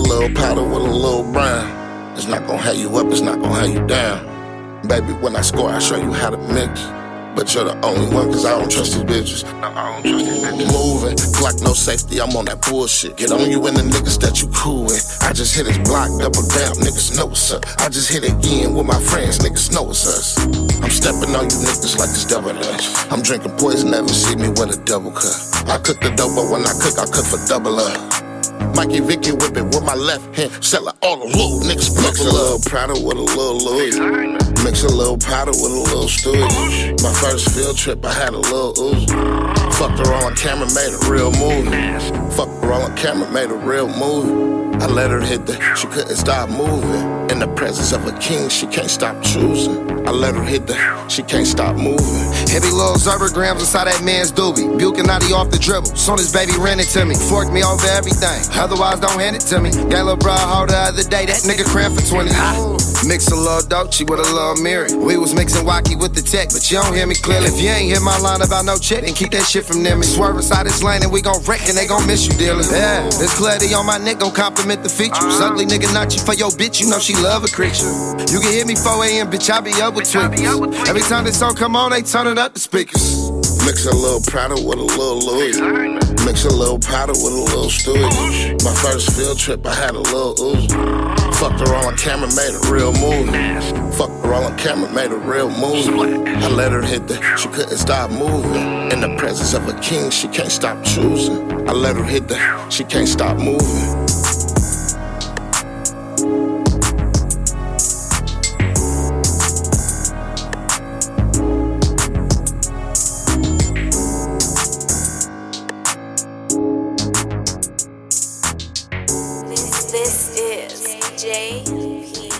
little powder with a little brown. It's not gonna have you up, it's not gonna have you down. Baby, when I score, I show you how to mix. But you're the only one, cause I don't trust these bitches. No, I don't trust these bitches. Moving, Glock no safety, I'm on that bullshit. Get on you and the niggas that you cool with. I just hit his block, double down, niggas know what's up. I just hit again with my friends, niggas know it's us. I'm stepping on you niggas like it's double lunch. I'm drinking poison, never see me with a double cup. I cook the dope, but when I cook, I cook for double up. Mikey Vicky whip it with my left hand, selling all the little niggas. Mix a little Prada with a little Louis. Oh, Mix a little powder with a little Stewie. My first field trip, I had a little ooze. Fucked her on camera, made a real movie. Fucked her on camera, made a real movie. I let her hit the, she couldn't stop moving. In the presence of a king, she can't stop choosing. I let her hit the, she can't stop moving. Heavy little Zerber grams inside that man's doobie. Bucanati off the dribble. Soon as baby ran it to me. Forked me over everything. Otherwise, don't hand it to me. Got a little bra hold the other day. That nigga crammed for 20. Mix a little Dolce with a little Miri. We was mixing Wacky with the tech, but you don't hear me clearly. If you ain't hear my line about no check, then keep that shit from them. me. Swerve inside this lane and we gon' wreck and they gon' miss you, dealer. Yeah, this clarity on my neck gon' compliment the features. Uh-huh. Ugly nigga, not you for your bitch, you know she love a creature. You can hear me 4 a.m., bitch, I be up with tweakers. Every time this song come on, they turn it up the speakers. Mix a little Prada with a little Louis. Mix a little powder with a little Stewie. My first field trip, I had a little ooze. Fucked her on camera, made a real movie. Fucked her on camera, made a real movie. I let her hit the, she couldn't stop moving. In the presence of a king, she can't stop choosing. I let her hit the, she can't stop moving. This JP.